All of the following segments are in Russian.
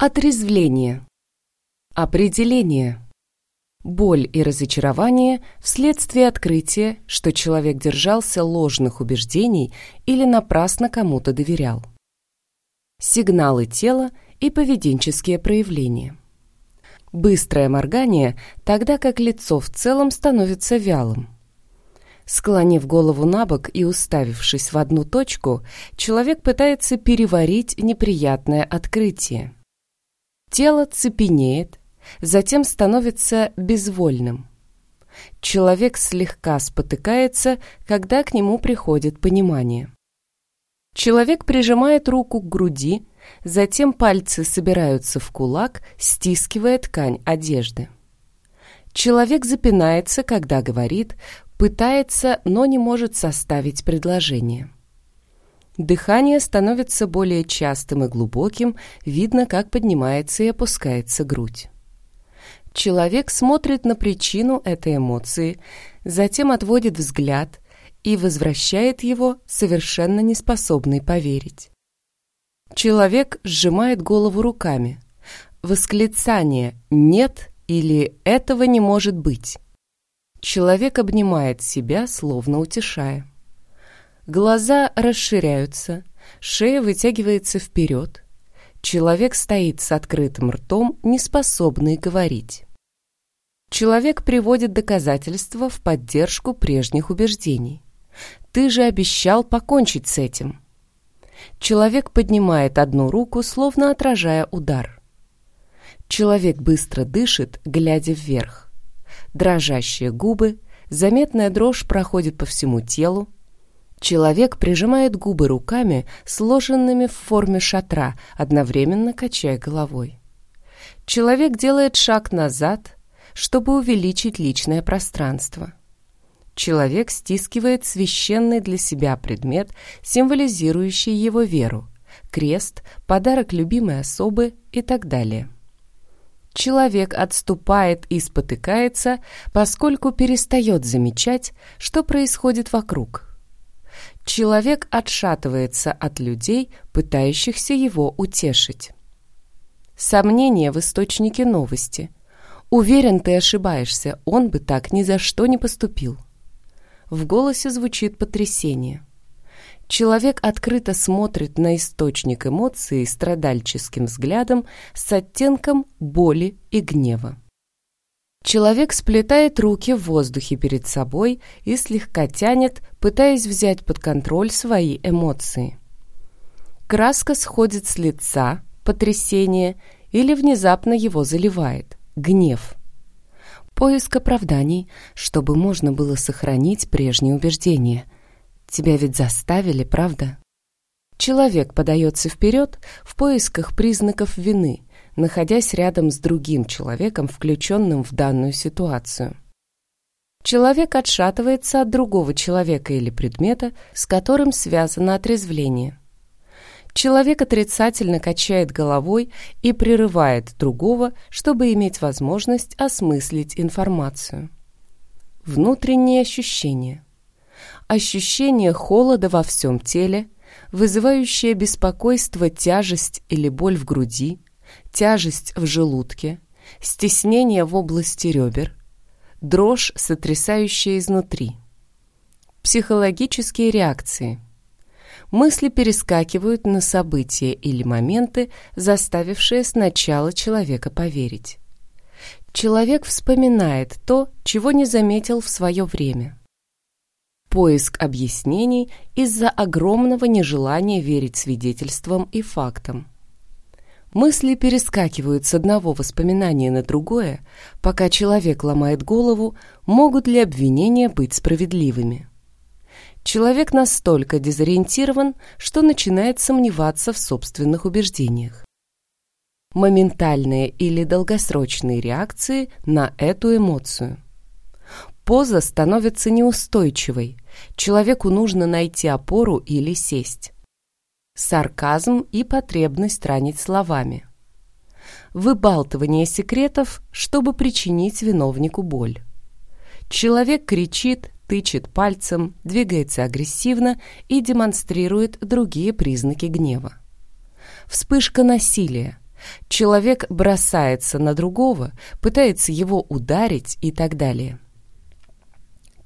Отрезвление. Определение. Боль и разочарование вследствие открытия, что человек держался ложных убеждений или напрасно кому-то доверял. Сигналы тела и поведенческие проявления. Быстрое моргание, тогда как лицо в целом становится вялым. Склонив голову на бок и уставившись в одну точку, человек пытается переварить неприятное открытие. Тело цепенеет, затем становится безвольным. Человек слегка спотыкается, когда к нему приходит понимание. Человек прижимает руку к груди, затем пальцы собираются в кулак, стискивая ткань одежды. Человек запинается, когда говорит, пытается, но не может составить предложение. Дыхание становится более частым и глубоким, видно, как поднимается и опускается грудь. Человек смотрит на причину этой эмоции, затем отводит взгляд и возвращает его, совершенно неспособный поверить. Человек сжимает голову руками. Восклицание «нет» или «этого не может быть». Человек обнимает себя, словно утешая. Глаза расширяются, шея вытягивается вперед. Человек стоит с открытым ртом, не способный говорить. Человек приводит доказательства в поддержку прежних убеждений. «Ты же обещал покончить с этим». Человек поднимает одну руку, словно отражая удар. Человек быстро дышит, глядя вверх. Дрожащие губы, заметная дрожь проходит по всему телу, Человек прижимает губы руками, сложенными в форме шатра, одновременно качая головой. Человек делает шаг назад, чтобы увеличить личное пространство. Человек стискивает священный для себя предмет, символизирующий его веру, крест, подарок любимой особы и так далее. Человек отступает и спотыкается, поскольку перестает замечать, что происходит вокруг – Человек отшатывается от людей, пытающихся его утешить. Сомнение в источнике новости. Уверен, ты ошибаешься, он бы так ни за что не поступил. В голосе звучит потрясение. Человек открыто смотрит на источник эмоции страдальческим взглядом с оттенком боли и гнева. Человек сплетает руки в воздухе перед собой и слегка тянет, пытаясь взять под контроль свои эмоции. Краска сходит с лица, потрясение, или внезапно его заливает, гнев. Поиск оправданий, чтобы можно было сохранить прежние убеждения. Тебя ведь заставили, правда? Человек подается вперед в поисках признаков вины – находясь рядом с другим человеком, включенным в данную ситуацию. Человек отшатывается от другого человека или предмета, с которым связано отрезвление. Человек отрицательно качает головой и прерывает другого, чтобы иметь возможность осмыслить информацию. Внутренние ощущения. Ощущение холода во всем теле, вызывающее беспокойство, тяжесть или боль в груди, тяжесть в желудке, стеснение в области ребер, дрожь, сотрясающая изнутри. Психологические реакции. Мысли перескакивают на события или моменты, заставившие сначала человека поверить. Человек вспоминает то, чего не заметил в свое время. Поиск объяснений из-за огромного нежелания верить свидетельствам и фактам. Мысли перескакивают с одного воспоминания на другое, пока человек ломает голову, могут ли обвинения быть справедливыми. Человек настолько дезориентирован, что начинает сомневаться в собственных убеждениях. Моментальные или долгосрочные реакции на эту эмоцию. Поза становится неустойчивой, человеку нужно найти опору или сесть сарказм и потребность ранить словами. Выбалтывание секретов, чтобы причинить виновнику боль. Человек кричит, тычет пальцем, двигается агрессивно и демонстрирует другие признаки гнева. Вспышка насилия, Человек бросается на другого, пытается его ударить и так далее.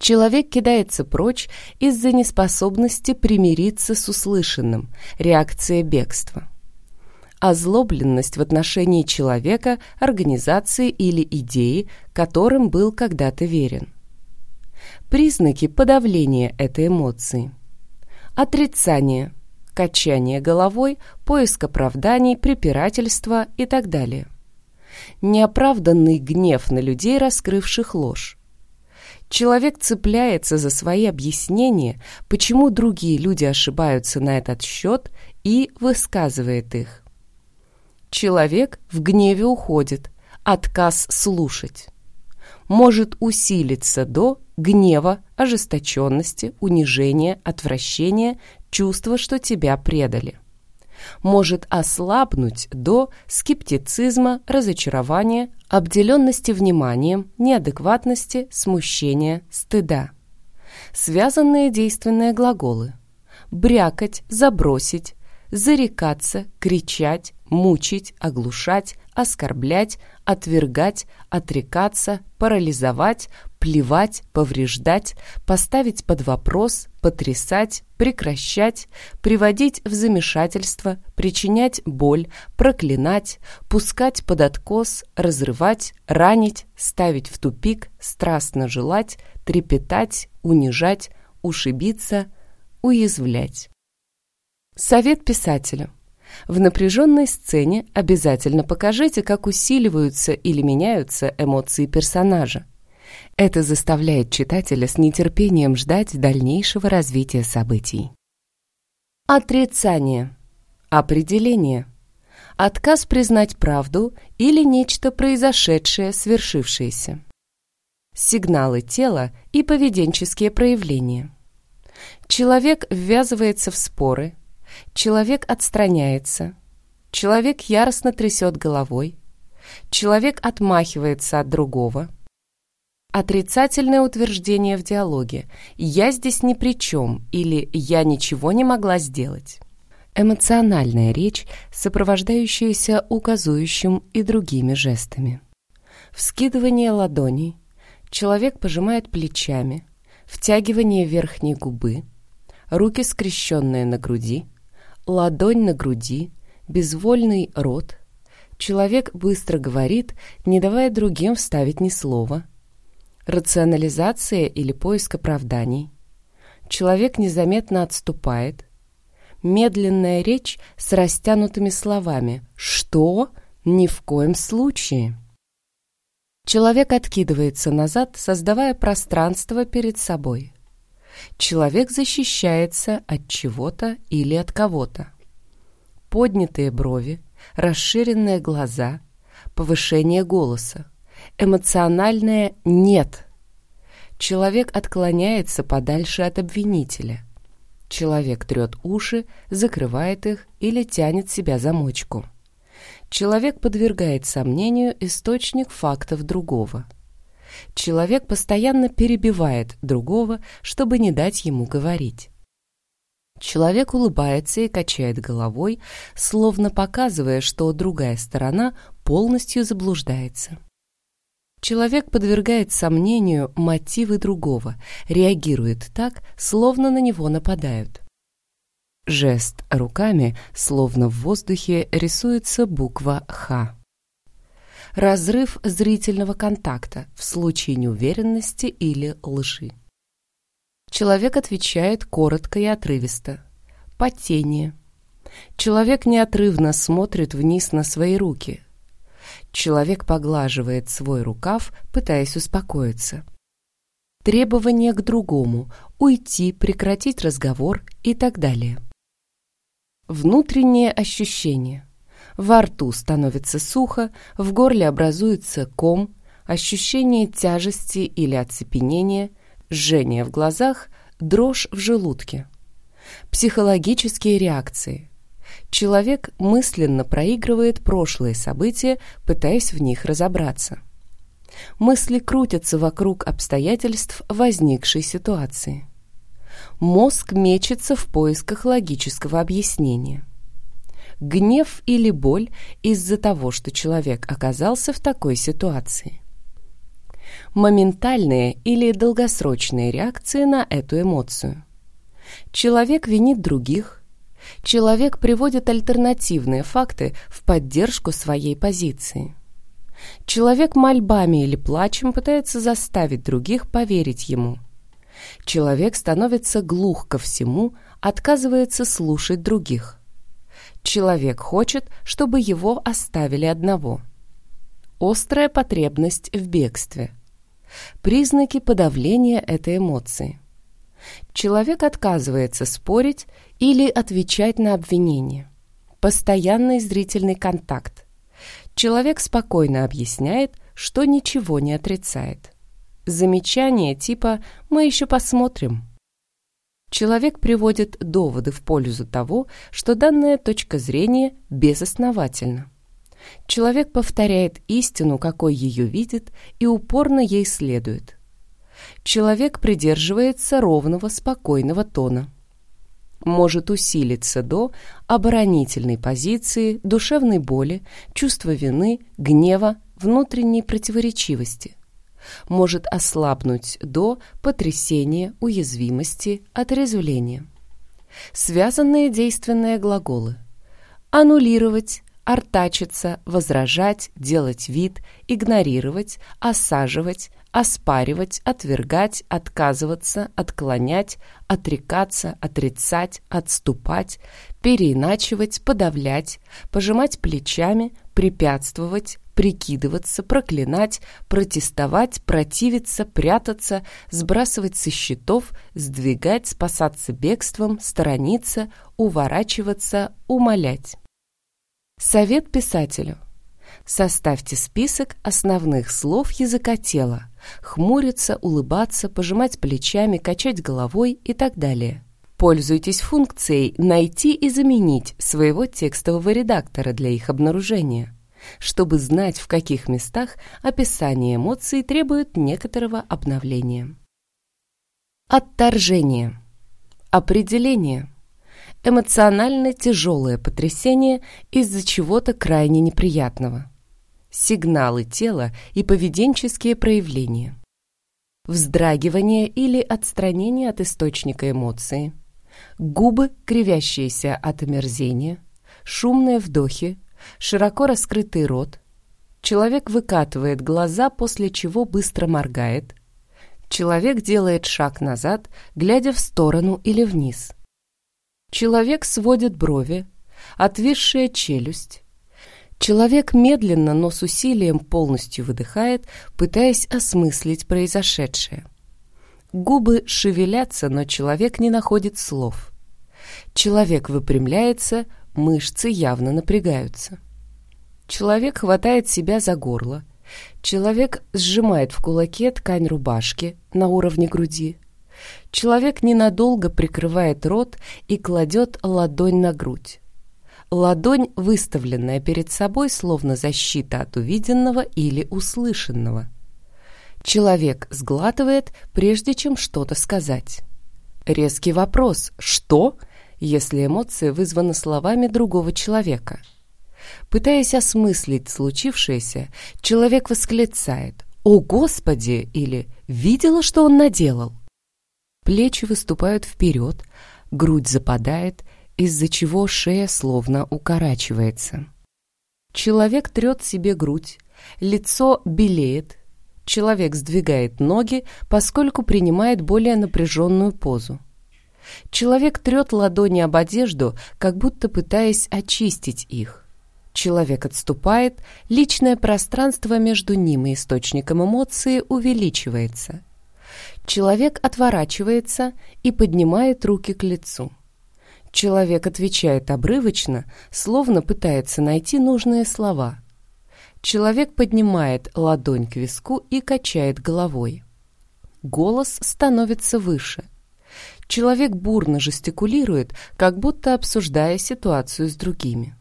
Человек кидается прочь из-за неспособности примириться с услышанным, реакция бегства. Озлобленность в отношении человека, организации или идеи, которым был когда-то верен. Признаки подавления этой эмоции. Отрицание, качание головой, поиск оправданий, препирательства и так далее. Неоправданный гнев на людей, раскрывших ложь. Человек цепляется за свои объяснения, почему другие люди ошибаются на этот счет и высказывает их. Человек в гневе уходит, отказ слушать. Может усилиться до гнева, ожесточенности, унижения, отвращения, чувства, что тебя предали. Может ослабнуть до скептицизма, разочарования, обделенности вниманием, неадекватности, смущения, стыда. Связанные действенные глаголы. Брякать, забросить, зарекаться, кричать, мучить, оглушать, оскорблять, отвергать, отрекаться, парализовать, плевать, повреждать, поставить под вопрос, потрясать, прекращать, приводить в замешательство, причинять боль, проклинать, пускать под откос, разрывать, ранить, ставить в тупик, страстно желать, трепетать, унижать, ушибиться, уязвлять. Совет писателю. В напряженной сцене обязательно покажите, как усиливаются или меняются эмоции персонажа. Это заставляет читателя с нетерпением ждать дальнейшего развития событий. Отрицание. Определение. Отказ признать правду или нечто произошедшее, свершившееся. Сигналы тела и поведенческие проявления. Человек ввязывается в споры, Человек отстраняется. Человек яростно трясет головой. Человек отмахивается от другого. Отрицательное утверждение в диалоге «я здесь ни при чем» или «я ничего не могла сделать». Эмоциональная речь, сопровождающаяся указующим и другими жестами. Вскидывание ладоней. Человек пожимает плечами. Втягивание верхней губы. Руки скрещенные на груди ладонь на груди, безвольный рот. Человек быстро говорит, не давая другим вставить ни слова. Рационализация или поиск оправданий. Человек незаметно отступает. Медленная речь с растянутыми словами «Что? Ни в коем случае!» Человек откидывается назад, создавая пространство перед собой. Человек защищается от чего-то или от кого-то. Поднятые брови, расширенные глаза, повышение голоса, эмоциональное «нет». Человек отклоняется подальше от обвинителя. Человек трет уши, закрывает их или тянет себя за мочку. Человек подвергает сомнению источник фактов другого – Человек постоянно перебивает другого, чтобы не дать ему говорить. Человек улыбается и качает головой, словно показывая, что другая сторона полностью заблуждается. Человек подвергает сомнению мотивы другого, реагирует так, словно на него нападают. Жест руками, словно в воздухе, рисуется буква «Х» разрыв зрительного контакта в случае неуверенности или лжи. Человек отвечает коротко и отрывисто. Потение. Человек неотрывно смотрит вниз на свои руки. Человек поглаживает свой рукав, пытаясь успокоиться. Требование к другому, уйти, прекратить разговор и так далее. Внутреннее ощущение – во рту становится сухо, в горле образуется ком, ощущение тяжести или оцепенения, жжение в глазах, дрожь в желудке. Психологические реакции. Человек мысленно проигрывает прошлые события, пытаясь в них разобраться. Мысли крутятся вокруг обстоятельств возникшей ситуации. Мозг мечется в поисках логического объяснения гнев или боль из-за того, что человек оказался в такой ситуации. Моментальные или долгосрочные реакции на эту эмоцию. Человек винит других. Человек приводит альтернативные факты в поддержку своей позиции. Человек мольбами или плачем пытается заставить других поверить ему. Человек становится глух ко всему, отказывается слушать других. Человек хочет, чтобы его оставили одного. Острая потребность в бегстве. Признаки подавления этой эмоции. Человек отказывается спорить или отвечать на обвинения. Постоянный зрительный контакт. Человек спокойно объясняет, что ничего не отрицает. Замечание типа «мы еще посмотрим». Человек приводит доводы в пользу того, что данная точка зрения безосновательна. Человек повторяет истину, какой ее видит, и упорно ей следует. Человек придерживается ровного, спокойного тона может усилиться до оборонительной позиции, душевной боли, чувства вины, гнева, внутренней противоречивости. Может ослабнуть до потрясения, уязвимости, отрезвления. Связанные действенные глаголы. Аннулировать, артачиться, возражать, делать вид, игнорировать, осаживать, оспаривать, отвергать, отказываться, отклонять, отрекаться, отрицать, отступать, переиначивать, подавлять, пожимать плечами, препятствовать, прикидываться, проклинать, протестовать, противиться, прятаться, сбрасывать со счетов, сдвигать, спасаться бегством, сторониться, уворачиваться, умолять. Совет писателю – Составьте список основных слов языка тела. Хмуриться, улыбаться, пожимать плечами, качать головой и так далее. Пользуйтесь функцией «Найти и заменить» своего текстового редактора для их обнаружения, чтобы знать, в каких местах описание эмоций требует некоторого обновления. Отторжение. Определение. Эмоционально тяжелое потрясение из-за чего-то крайне неприятного сигналы тела и поведенческие проявления. Вздрагивание или отстранение от источника эмоции. Губы, кривящиеся от омерзения. Шумные вдохи. Широко раскрытый рот. Человек выкатывает глаза, после чего быстро моргает. Человек делает шаг назад, глядя в сторону или вниз. Человек сводит брови, отвисшая челюсть, Человек медленно, но с усилием полностью выдыхает, пытаясь осмыслить произошедшее. Губы шевелятся, но человек не находит слов. Человек выпрямляется, мышцы явно напрягаются. Человек хватает себя за горло. Человек сжимает в кулаке ткань рубашки на уровне груди. Человек ненадолго прикрывает рот и кладет ладонь на грудь. Ладонь, выставленная перед собой, словно защита от увиденного или услышанного. Человек сглатывает, прежде чем что-то сказать. Резкий вопрос «Что?», если эмоция вызвана словами другого человека. Пытаясь осмыслить случившееся, человек восклицает «О, Господи!» или «Видела, что он наделал?» Плечи выступают вперед, грудь западает, из-за чего шея словно укорачивается. Человек трет себе грудь, лицо белеет, человек сдвигает ноги, поскольку принимает более напряженную позу. Человек трет ладони об одежду, как будто пытаясь очистить их. Человек отступает, личное пространство между ним и источником эмоции увеличивается. Человек отворачивается и поднимает руки к лицу. Человек отвечает обрывочно, словно пытается найти нужные слова. Человек поднимает ладонь к виску и качает головой. Голос становится выше. Человек бурно жестикулирует, как будто обсуждая ситуацию с другими.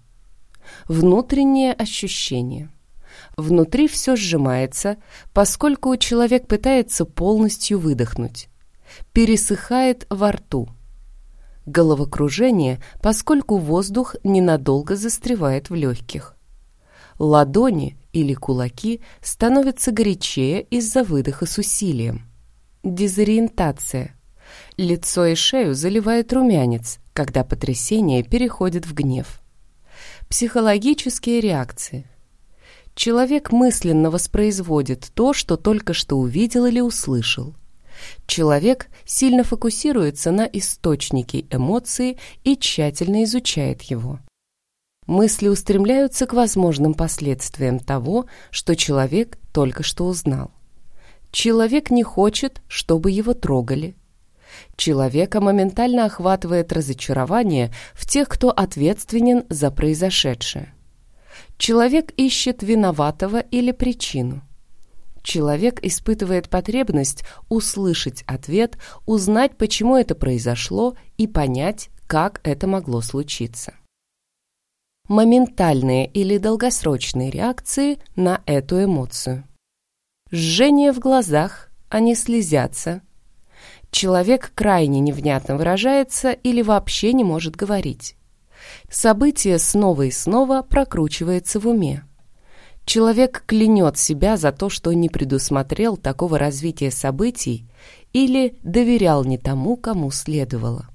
Внутреннее ощущение. Внутри все сжимается, поскольку человек пытается полностью выдохнуть. Пересыхает во рту – головокружение, поскольку воздух ненадолго застревает в легких. Ладони или кулаки становятся горячее из-за выдоха с усилием. Дезориентация. Лицо и шею заливает румянец, когда потрясение переходит в гнев. Психологические реакции. Человек мысленно воспроизводит то, что только что увидел или услышал. Человек сильно фокусируется на источнике эмоции и тщательно изучает его. Мысли устремляются к возможным последствиям того, что человек только что узнал. Человек не хочет, чтобы его трогали. Человека моментально охватывает разочарование в тех, кто ответственен за произошедшее. Человек ищет виноватого или причину. Человек испытывает потребность услышать ответ, узнать, почему это произошло и понять, как это могло случиться. Моментальные или долгосрочные реакции на эту эмоцию. Жжение в глазах, они слезятся. Человек крайне невнятно выражается или вообще не может говорить. Событие снова и снова прокручивается в уме. Человек клянет себя за то, что не предусмотрел такого развития событий или доверял не тому, кому следовало.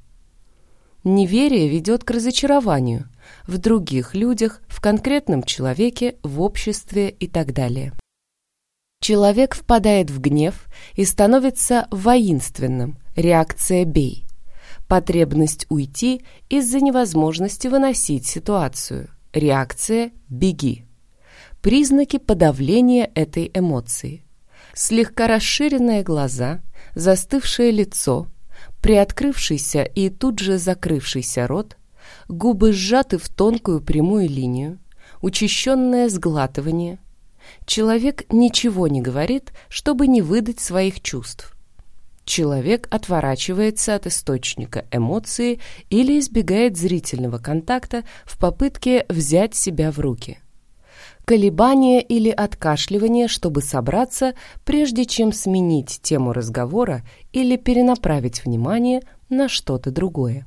Неверие ведет к разочарованию в других людях, в конкретном человеке, в обществе и так далее. Человек впадает в гнев и становится воинственным, реакция «бей». Потребность уйти из-за невозможности выносить ситуацию, реакция «беги». Признаки подавления этой эмоции. Слегка расширенные глаза, застывшее лицо, приоткрывшийся и тут же закрывшийся рот, губы сжаты в тонкую прямую линию, учащенное сглатывание – Человек ничего не говорит, чтобы не выдать своих чувств. Человек отворачивается от источника эмоции или избегает зрительного контакта в попытке взять себя в руки. Колебание или откашливание, чтобы собраться, прежде чем сменить тему разговора или перенаправить внимание на что-то другое.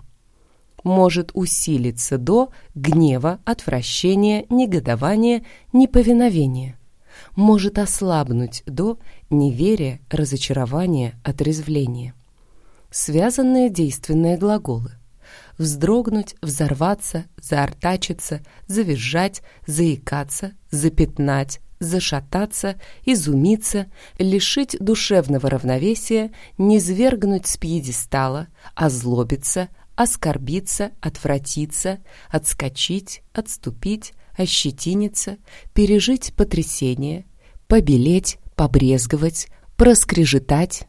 Может усилиться до гнева, отвращения, негодования, неповиновения может ослабнуть до неверия, разочарования, отрезвления. Связанные действенные глаголы. Вздрогнуть, взорваться, заортачиться, завизжать, заикаться, запятнать, зашататься, изумиться, лишить душевного равновесия, низвергнуть с пьедестала, озлобиться, оскорбиться, отвратиться, отскочить, отступить, ощетиниться, пережить потрясение, побелеть, побрезговать, проскрежетать,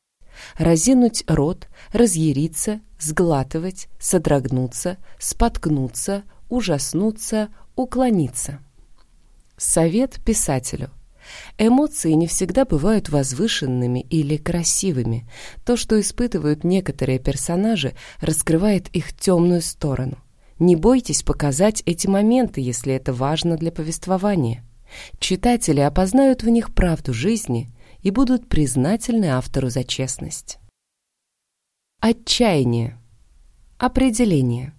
разинуть рот, разъяриться, сглатывать, содрогнуться, споткнуться, ужаснуться, уклониться. Совет писателю. Эмоции не всегда бывают возвышенными или красивыми. То, что испытывают некоторые персонажи, раскрывает их темную сторону – не бойтесь показать эти моменты, если это важно для повествования. Читатели опознают в них правду жизни и будут признательны автору за честность. Отчаяние. Определение.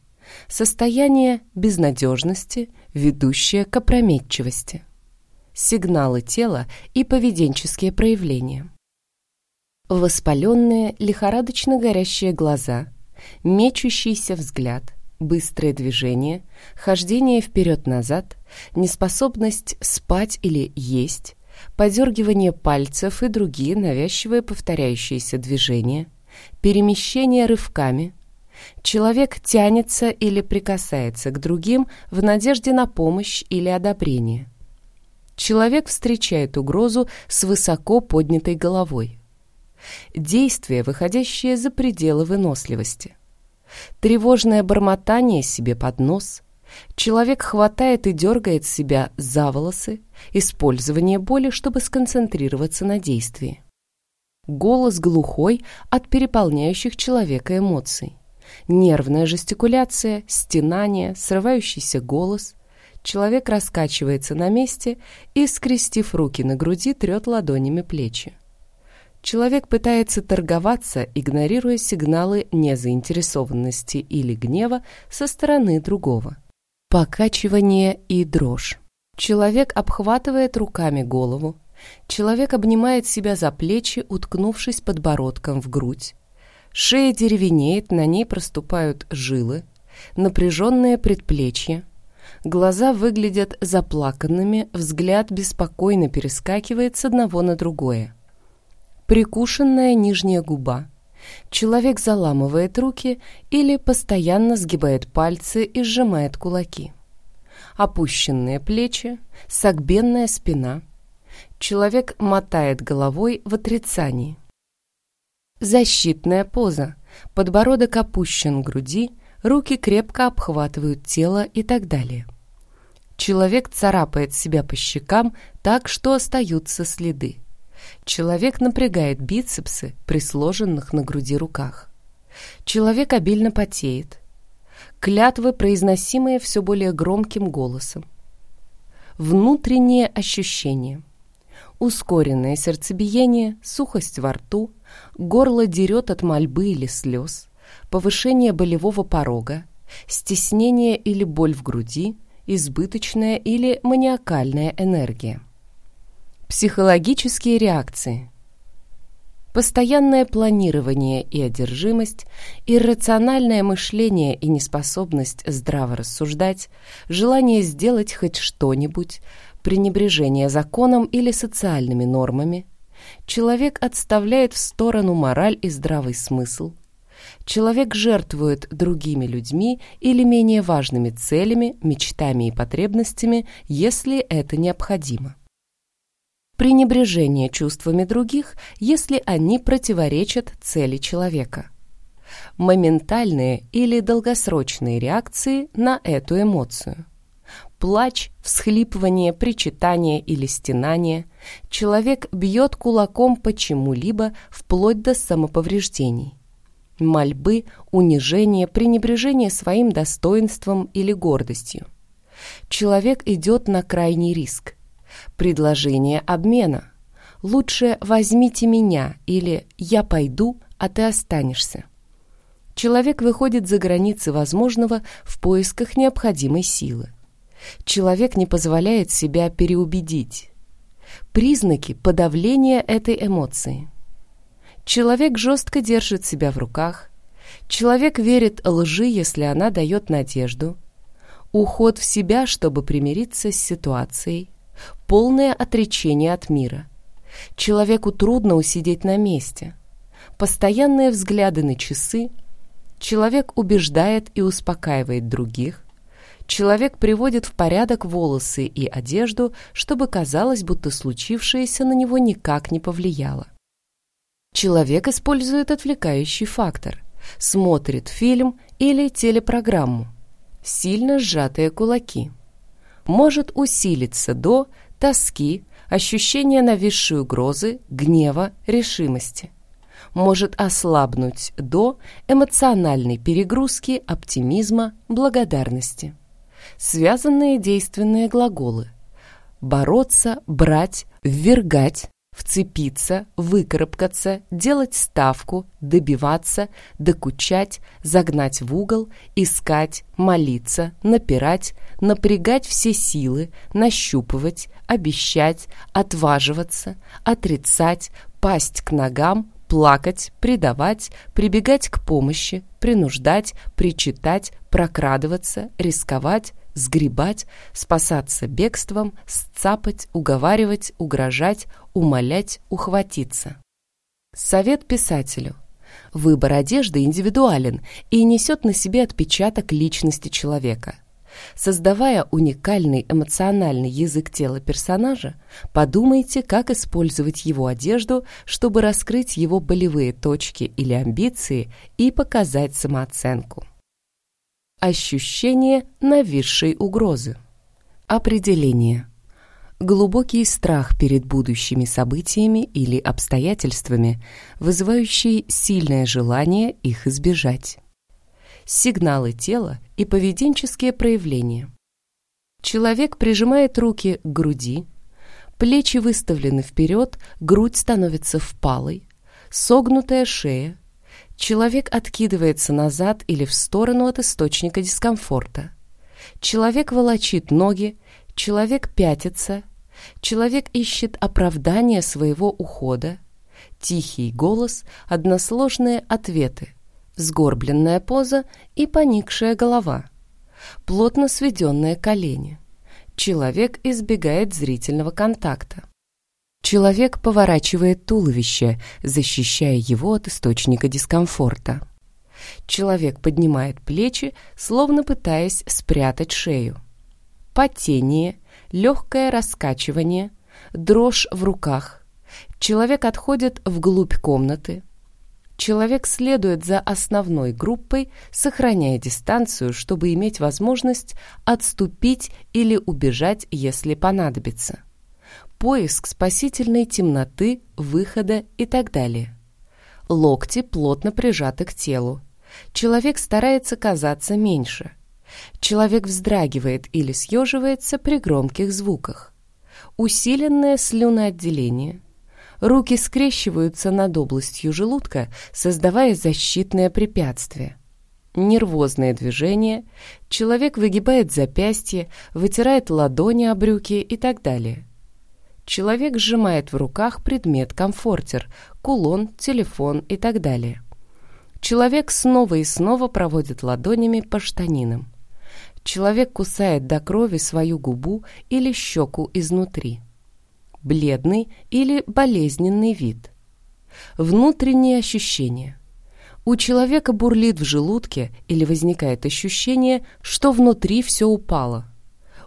Состояние безнадежности, ведущее к опрометчивости. Сигналы тела и поведенческие проявления. Воспаленные, лихорадочно горящие глаза, мечущийся взгляд – быстрое движение, хождение вперед-назад, неспособность спать или есть, подергивание пальцев и другие навязчивые повторяющиеся движения, перемещение рывками. Человек тянется или прикасается к другим в надежде на помощь или одобрение. Человек встречает угрозу с высоко поднятой головой. Действия, выходящие за пределы выносливости тревожное бормотание себе под нос. Человек хватает и дергает себя за волосы, использование боли, чтобы сконцентрироваться на действии. Голос глухой от переполняющих человека эмоций. Нервная жестикуляция, стенание, срывающийся голос. Человек раскачивается на месте и, скрестив руки на груди, трет ладонями плечи. Человек пытается торговаться, игнорируя сигналы незаинтересованности или гнева со стороны другого. Покачивание и дрожь. Человек обхватывает руками голову. Человек обнимает себя за плечи, уткнувшись подбородком в грудь. Шея деревенеет, на ней проступают жилы, напряженное предплечье. Глаза выглядят заплаканными, взгляд беспокойно перескакивает с одного на другое. Прикушенная нижняя губа. Человек заламывает руки или постоянно сгибает пальцы и сжимает кулаки. Опущенные плечи, согбенная спина. Человек мотает головой в отрицании. Защитная поза. Подбородок опущен к груди, руки крепко обхватывают тело и так далее. Человек царапает себя по щекам так, что остаются следы. Человек напрягает бицепсы при сложенных на груди руках. Человек обильно потеет. Клятвы, произносимые все более громким голосом. Внутренние ощущения. Ускоренное сердцебиение, сухость во рту, горло дерет от мольбы или слез, повышение болевого порога, стеснение или боль в груди, избыточная или маниакальная энергия. Психологические реакции. Постоянное планирование и одержимость, иррациональное мышление и неспособность здраво рассуждать, желание сделать хоть что-нибудь, пренебрежение законом или социальными нормами. Человек отставляет в сторону мораль и здравый смысл. Человек жертвует другими людьми или менее важными целями, мечтами и потребностями, если это необходимо пренебрежение чувствами других, если они противоречат цели человека. Моментальные или долгосрочные реакции на эту эмоцию. Плач, всхлипывание, причитание или стенание. Человек бьет кулаком по чему-либо вплоть до самоповреждений. Мольбы, унижение, пренебрежение своим достоинством или гордостью. Человек идет на крайний риск – Предложение обмена. Лучше возьмите меня или я пойду, а ты останешься. Человек выходит за границы возможного в поисках необходимой силы. Человек не позволяет себя переубедить. Признаки подавления этой эмоции. Человек жестко держит себя в руках. Человек верит лжи, если она дает надежду. Уход в себя, чтобы примириться с ситуацией полное отречение от мира. Человеку трудно усидеть на месте. Постоянные взгляды на часы. Человек убеждает и успокаивает других. Человек приводит в порядок волосы и одежду, чтобы казалось, будто случившееся на него никак не повлияло. Человек использует отвлекающий фактор. Смотрит фильм или телепрограмму. Сильно сжатые кулаки. Может усилиться до тоски, ощущения нависшей угрозы, гнева, решимости. Может ослабнуть до эмоциональной перегрузки, оптимизма, благодарности. Связанные действенные глаголы. Бороться, брать, ввергать, вцепиться, выкарабкаться, делать ставку, добиваться, докучать, загнать в угол, искать, молиться, напирать, напрягать все силы, нащупывать, обещать, отваживаться, отрицать, пасть к ногам, плакать, предавать, прибегать к помощи, принуждать, причитать, прокрадываться, рисковать, сгребать, спасаться бегством, сцапать, уговаривать, угрожать, умолять, ухватиться. Совет писателю. Выбор одежды индивидуален и несет на себе отпечаток личности человека. Создавая уникальный эмоциональный язык тела персонажа, подумайте, как использовать его одежду, чтобы раскрыть его болевые точки или амбиции и показать самооценку. Ощущение нависшей угрозы. Определение. Глубокий страх перед будущими событиями или обстоятельствами, вызывающий сильное желание их избежать. Сигналы тела и поведенческие проявления. Человек прижимает руки к груди, плечи выставлены вперед, грудь становится впалой, согнутая шея, человек откидывается назад или в сторону от источника дискомфорта, человек волочит ноги, человек пятится, человек ищет оправдание своего ухода, тихий голос, односложные ответы, сгорбленная поза и поникшая голова, плотно сведенные колени. Человек избегает зрительного контакта. Человек поворачивает туловище, защищая его от источника дискомфорта. Человек поднимает плечи, словно пытаясь спрятать шею. Потение, легкое раскачивание, дрожь в руках. Человек отходит вглубь комнаты. Человек следует за основной группой, сохраняя дистанцию, чтобы иметь возможность отступить или убежать, если понадобится поиск спасительной темноты, выхода и так далее. Локти плотно прижаты к телу. Человек старается казаться меньше. Человек вздрагивает или съеживается при громких звуках. Усиленное слюноотделение. Руки скрещиваются над областью желудка, создавая защитное препятствие нервозные движения, человек выгибает запястье, вытирает ладони о брюки и так далее. Человек сжимает в руках предмет-комфортер, кулон, телефон и так далее. Человек снова и снова проводит ладонями по штанинам. Человек кусает до крови свою губу или щеку изнутри. Бледный или болезненный вид. Внутренние ощущения. У человека бурлит в желудке или возникает ощущение, что внутри все упало.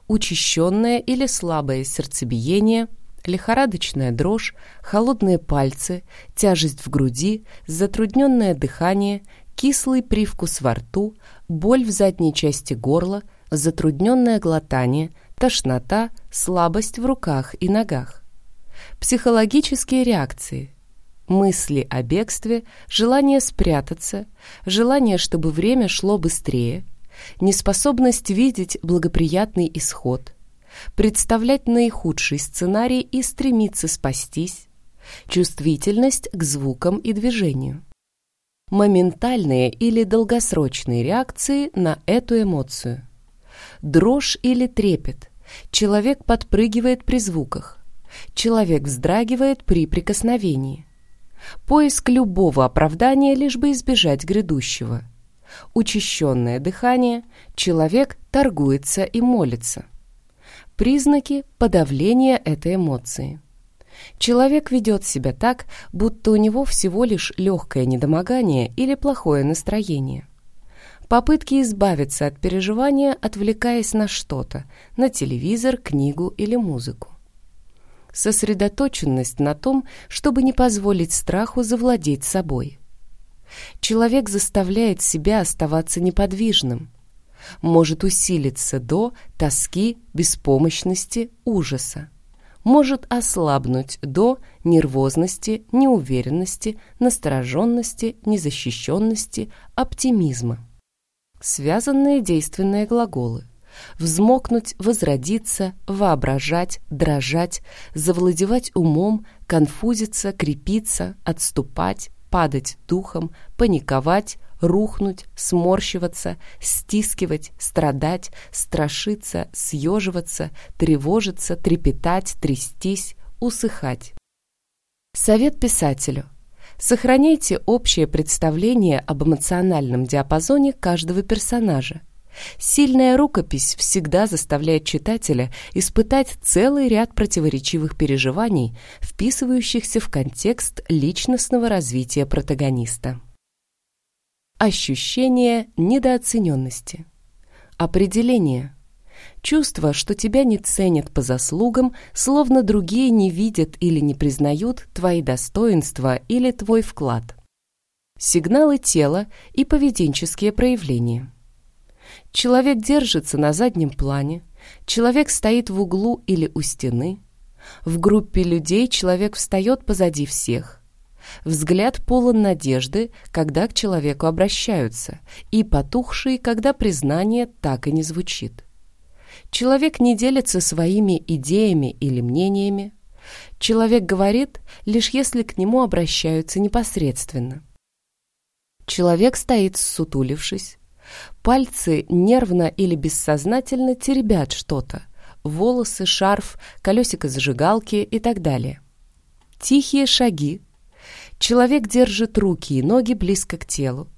Учащенное или слабое сердцебиение – лихорадочная дрожь, холодные пальцы, тяжесть в груди, затрудненное дыхание, кислый привкус во рту, боль в задней части горла, затрудненное глотание, тошнота, слабость в руках и ногах. Психологические реакции. Мысли о бегстве, желание спрятаться, желание, чтобы время шло быстрее, неспособность видеть благоприятный исход, представлять наихудший сценарий и стремиться спастись, чувствительность к звукам и движению. Моментальные или долгосрочные реакции на эту эмоцию. Дрожь или трепет. Человек подпрыгивает при звуках. Человек вздрагивает при прикосновении. Поиск любого оправдания, лишь бы избежать грядущего. Учащенное дыхание. Человек торгуется и молится. Признаки подавления этой эмоции. Человек ведет себя так, будто у него всего лишь легкое недомогание или плохое настроение. Попытки избавиться от переживания, отвлекаясь на что-то, на телевизор, книгу или музыку. Сосредоточенность на том, чтобы не позволить страху завладеть собой. Человек заставляет себя оставаться неподвижным, может усилиться до тоски, беспомощности, ужаса. Может ослабнуть до нервозности, неуверенности, настороженности, незащищенности, оптимизма. Связанные действенные глаголы. Взмокнуть, возродиться, воображать, дрожать, завладевать умом, конфузиться, крепиться, отступать, падать духом, паниковать, рухнуть, сморщиваться, стискивать, страдать, страшиться, съеживаться, тревожиться, трепетать, трястись, усыхать. Совет писателю. Сохраняйте общее представление об эмоциональном диапазоне каждого персонажа. Сильная рукопись всегда заставляет читателя испытать целый ряд противоречивых переживаний, вписывающихся в контекст личностного развития протагониста. Ощущение недооцененности. Определение. Чувство, что тебя не ценят по заслугам, словно другие не видят или не признают твои достоинства или твой вклад. Сигналы тела и поведенческие проявления. Человек держится на заднем плане, человек стоит в углу или у стены. В группе людей человек встает позади всех – Взгляд полон надежды, когда к человеку обращаются, и потухший, когда признание так и не звучит. Человек не делится своими идеями или мнениями. Человек говорит, лишь если к нему обращаются непосредственно. Человек стоит сутулившись. Пальцы нервно или бессознательно теребят что-то. Волосы, шарф, колесико зажигалки и так далее. Тихие шаги. Человек держит руки и ноги близко к телу.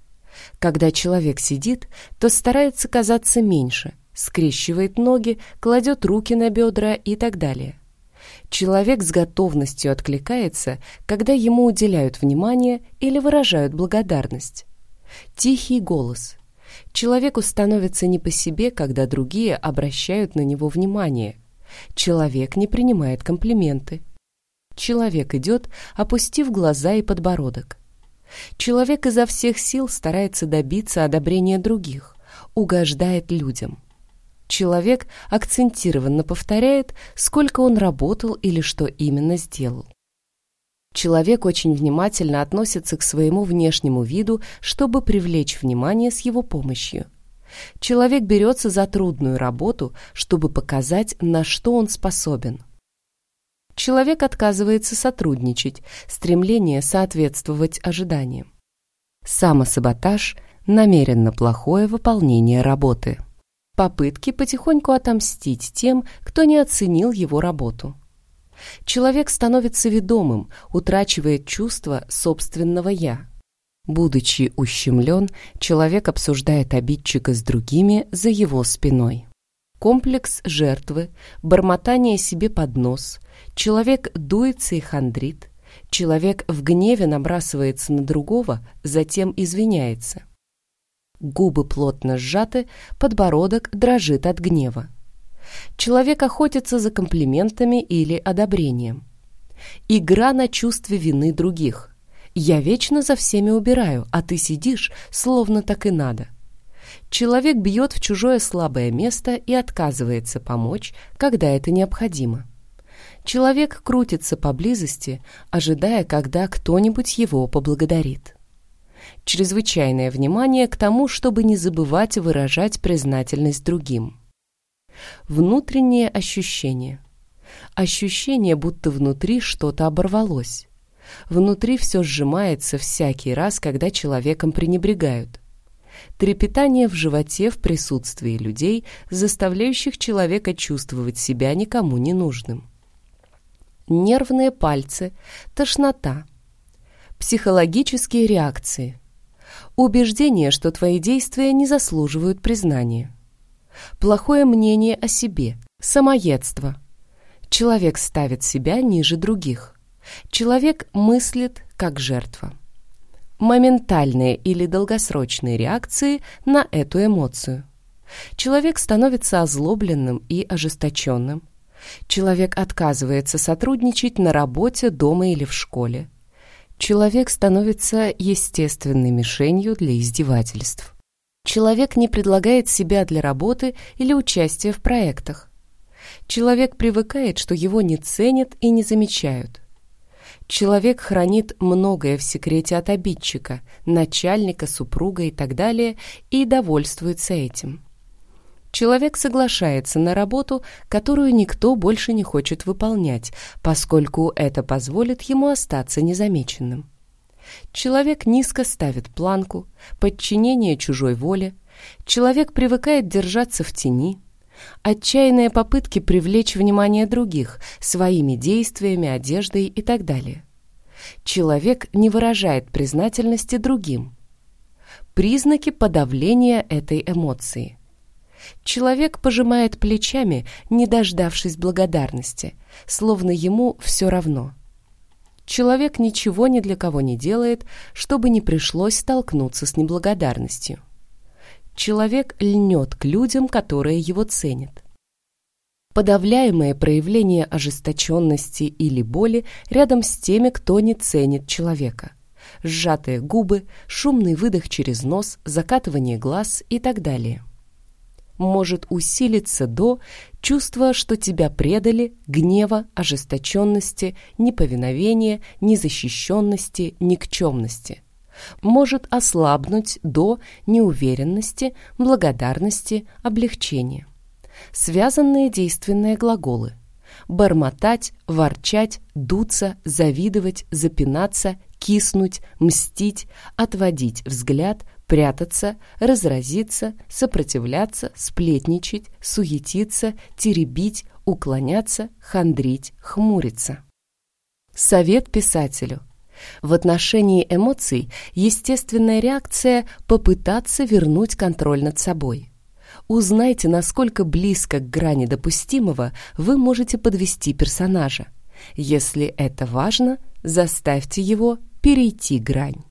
Когда человек сидит, то старается казаться меньше, скрещивает ноги, кладет руки на бедра и так далее. Человек с готовностью откликается, когда ему уделяют внимание или выражают благодарность. Тихий голос. Человеку становится не по себе, когда другие обращают на него внимание. Человек не принимает комплименты. Человек идет, опустив глаза и подбородок. Человек изо всех сил старается добиться одобрения других, угождает людям. Человек акцентированно повторяет, сколько он работал или что именно сделал. Человек очень внимательно относится к своему внешнему виду, чтобы привлечь внимание с его помощью. Человек берется за трудную работу, чтобы показать, на что он способен. Человек отказывается сотрудничать, стремление соответствовать ожиданиям. Самосаботаж – намеренно плохое выполнение работы. Попытки потихоньку отомстить тем, кто не оценил его работу. Человек становится ведомым, утрачивает чувство собственного «я». Будучи ущемлен, человек обсуждает обидчика с другими за его спиной. Комплекс жертвы, бормотание себе под нос, человек дуется и хандрит, человек в гневе набрасывается на другого, затем извиняется. Губы плотно сжаты, подбородок дрожит от гнева. Человек охотится за комплиментами или одобрением. Игра на чувстве вины других. Я вечно за всеми убираю, а ты сидишь, словно так и надо. Человек бьет в чужое слабое место и отказывается помочь, когда это необходимо. Человек крутится поблизости, ожидая, когда кто-нибудь его поблагодарит. Чрезвычайное внимание к тому, чтобы не забывать выражать признательность другим. Внутреннее ощущение. Ощущение, будто внутри что-то оборвалось. Внутри все сжимается всякий раз, когда человеком пренебрегают трепетание в животе в присутствии людей, заставляющих человека чувствовать себя никому не нужным. Нервные пальцы, тошнота, психологические реакции, убеждение, что твои действия не заслуживают признания, плохое мнение о себе, самоедство. Человек ставит себя ниже других. Человек мыслит как жертва моментальные или долгосрочные реакции на эту эмоцию. Человек становится озлобленным и ожесточенным. Человек отказывается сотрудничать на работе, дома или в школе. Человек становится естественной мишенью для издевательств. Человек не предлагает себя для работы или участия в проектах. Человек привыкает, что его не ценят и не замечают. Человек хранит многое в секрете от обидчика, начальника, супруга и так далее, и довольствуется этим. Человек соглашается на работу, которую никто больше не хочет выполнять, поскольку это позволит ему остаться незамеченным. Человек низко ставит планку, подчинение чужой воле. Человек привыкает держаться в тени, Отчаянные попытки привлечь внимание других своими действиями, одеждой и так далее. Человек не выражает признательности другим. Признаки подавления этой эмоции. Человек пожимает плечами, не дождавшись благодарности, словно ему все равно. Человек ничего ни для кого не делает, чтобы не пришлось столкнуться с неблагодарностью человек льнет к людям, которые его ценят. Подавляемое проявление ожесточенности или боли рядом с теми, кто не ценит человека. Сжатые губы, шумный выдох через нос, закатывание глаз и так далее. Может усилиться до чувства, что тебя предали, гнева, ожесточенности, неповиновения, незащищенности, никчемности может ослабнуть до неуверенности, благодарности, облегчения. Связанные действенные глаголы бормотать, ворчать, дуться, завидовать, запинаться, киснуть, мстить, отводить взгляд, прятаться, разразиться, сопротивляться, сплетничать, суетиться, теребить, уклоняться, хандрить, хмуриться. Совет писателю. В отношении эмоций естественная реакция – попытаться вернуть контроль над собой. Узнайте, насколько близко к грани допустимого вы можете подвести персонажа. Если это важно, заставьте его перейти грань.